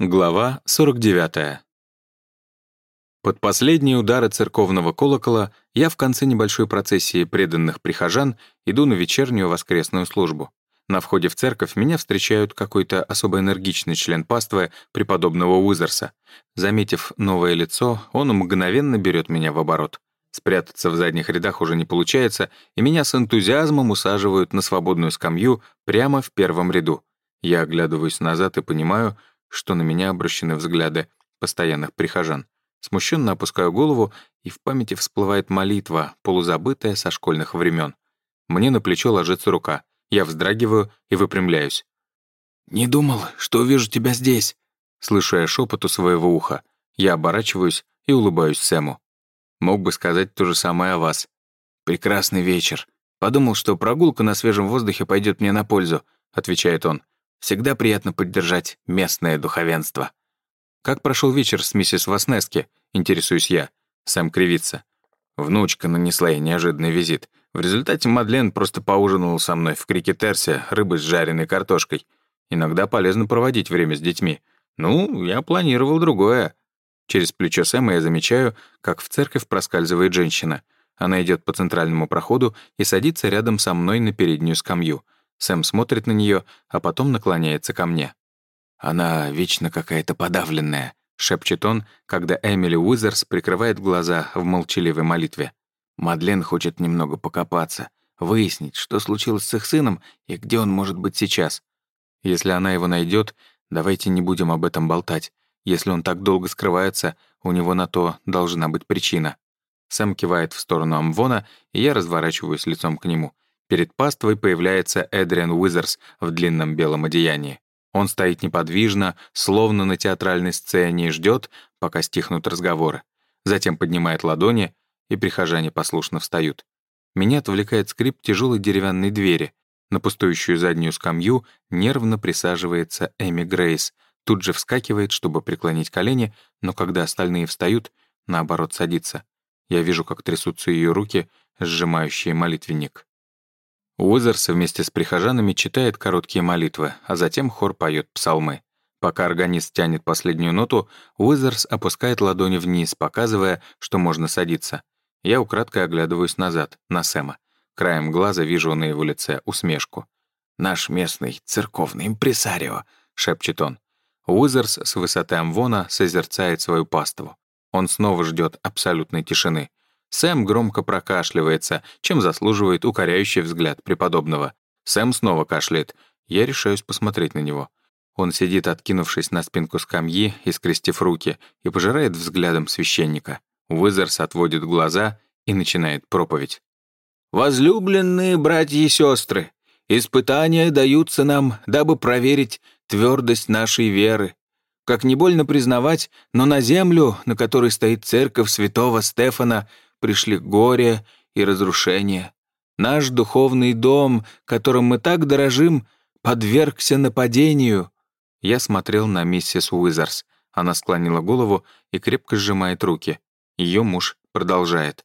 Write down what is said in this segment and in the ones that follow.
Глава 49. Под последние удары церковного колокола я в конце небольшой процессии преданных прихожан иду на вечернюю воскресную службу. На входе в церковь меня встречают какой-то особо энергичный член паствы преподобного Уизерса. Заметив новое лицо, он мгновенно берет меня в оборот. Спрятаться в задних рядах уже не получается, и меня с энтузиазмом усаживают на свободную скамью прямо в первом ряду. Я оглядываюсь назад и понимаю, что на меня обращены взгляды постоянных прихожан. Смущенно опускаю голову, и в памяти всплывает молитва, полузабытая со школьных времен. Мне на плечо ложится рука. Я вздрагиваю и выпрямляюсь. «Не думал, что увижу тебя здесь», — слышу я шепот у своего уха. Я оборачиваюсь и улыбаюсь Сэму. Мог бы сказать то же самое о вас. «Прекрасный вечер. Подумал, что прогулка на свежем воздухе пойдет мне на пользу», — отвечает он. Всегда приятно поддержать местное духовенство. «Как прошел вечер с миссис Васнески?» — интересуюсь я. Сэм кривится. Внучка нанесла ей неожиданный визит. В результате Мадлен просто поужинала со мной в крикетерсе рыбой с жареной картошкой. Иногда полезно проводить время с детьми. Ну, я планировал другое. Через плечо Сэма я замечаю, как в церковь проскальзывает женщина. Она идет по центральному проходу и садится рядом со мной на переднюю скамью — Сэм смотрит на нее, а потом наклоняется ко мне. «Она вечно какая-то подавленная», — шепчет он, когда Эмили Уизерс прикрывает глаза в молчаливой молитве. Мадлен хочет немного покопаться, выяснить, что случилось с их сыном и где он может быть сейчас. Если она его найдет, давайте не будем об этом болтать. Если он так долго скрывается, у него на то должна быть причина. Сэм кивает в сторону Амвона, и я разворачиваюсь лицом к нему — Перед паствой появляется Эдриан Уизерс в длинном белом одеянии. Он стоит неподвижно, словно на театральной сцене, и ждет, пока стихнут разговоры. Затем поднимает ладони, и прихожане послушно встают. Меня отвлекает скрип тяжелой деревянной двери. На пустующую заднюю скамью нервно присаживается Эми Грейс. Тут же вскакивает, чтобы преклонить колени, но когда остальные встают, наоборот садится. Я вижу, как трясутся ее руки, сжимающие молитвенник. Уизерс вместе с прихожанами читает короткие молитвы, а затем хор поет псалмы. Пока органист тянет последнюю ноту, Уизерс опускает ладони вниз, показывая, что можно садиться. Я украдкой оглядываюсь назад, на Сэма. Краем глаза вижу на его лице усмешку. «Наш местный церковный импресарио», — шепчет он. Уизерс с высоты Амвона созерцает свою паству. Он снова ждет абсолютной тишины. Сэм громко прокашливается, чем заслуживает укоряющий взгляд преподобного. Сэм снова кашляет. Я решаюсь посмотреть на него. Он сидит, откинувшись на спинку скамьи и скрестив руки, и пожирает взглядом священника. Уизерс отводит глаза и начинает проповедь. «Возлюбленные братья и сестры, испытания даются нам, дабы проверить твердость нашей веры. Как не больно признавать, но на землю, на которой стоит церковь святого Стефана, пришли горе и разрушение. Наш духовный дом, которым мы так дорожим, подвергся нападению. Я смотрел на миссис Уизерс. Она склонила голову и крепко сжимает руки. Ее муж продолжает.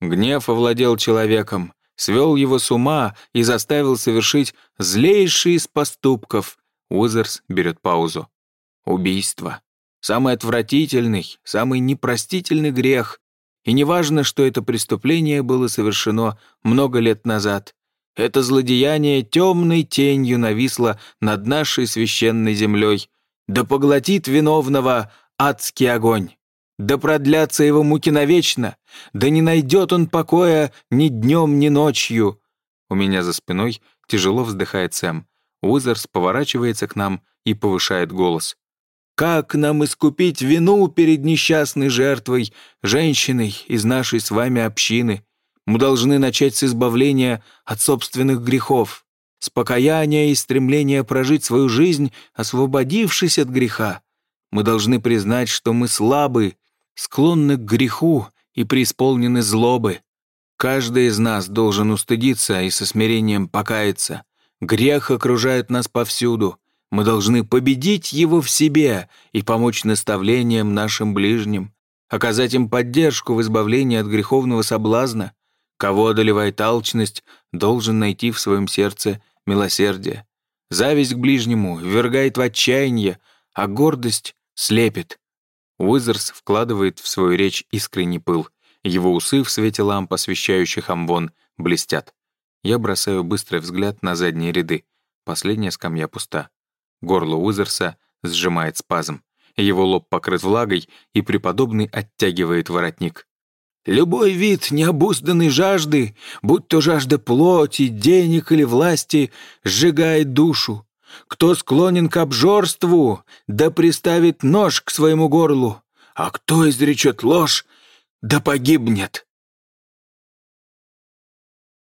Гнев овладел человеком, свел его с ума и заставил совершить злейший из поступков. Уизерс берет паузу. Убийство. Самый отвратительный, самый непростительный грех, и неважно, что это преступление было совершено много лет назад. Это злодеяние темной тенью нависло над нашей священной землей. Да поглотит виновного адский огонь. Да продлятся его муки навечно. Да не найдет он покоя ни днем, ни ночью. У меня за спиной тяжело вздыхает Сэм. Уизерс поворачивается к нам и повышает голос. Как нам искупить вину перед несчастной жертвой, женщиной из нашей с вами общины? Мы должны начать с избавления от собственных грехов, с покаяния и стремления прожить свою жизнь, освободившись от греха. Мы должны признать, что мы слабы, склонны к греху и преисполнены злобы. Каждый из нас должен устыдиться и со смирением покаяться. Грех окружает нас повсюду — мы должны победить его в себе и помочь наставлениям нашим ближним, оказать им поддержку в избавлении от греховного соблазна. Кого одолевает алчность, должен найти в своем сердце милосердие. Зависть к ближнему ввергает в отчаяние, а гордость слепит. Уизерс вкладывает в свою речь искренний пыл. Его усы в свете ламп, освещающих амвон, блестят. Я бросаю быстрый взгляд на задние ряды. Последняя скамья пуста. Горло Уизерса сжимает спазм. Его лоб покрыт влагой, и преподобный оттягивает воротник. «Любой вид необузданной жажды, будь то жажда плоти, денег или власти, сжигает душу. Кто склонен к обжорству, да приставит нож к своему горлу, а кто изречет ложь, да погибнет».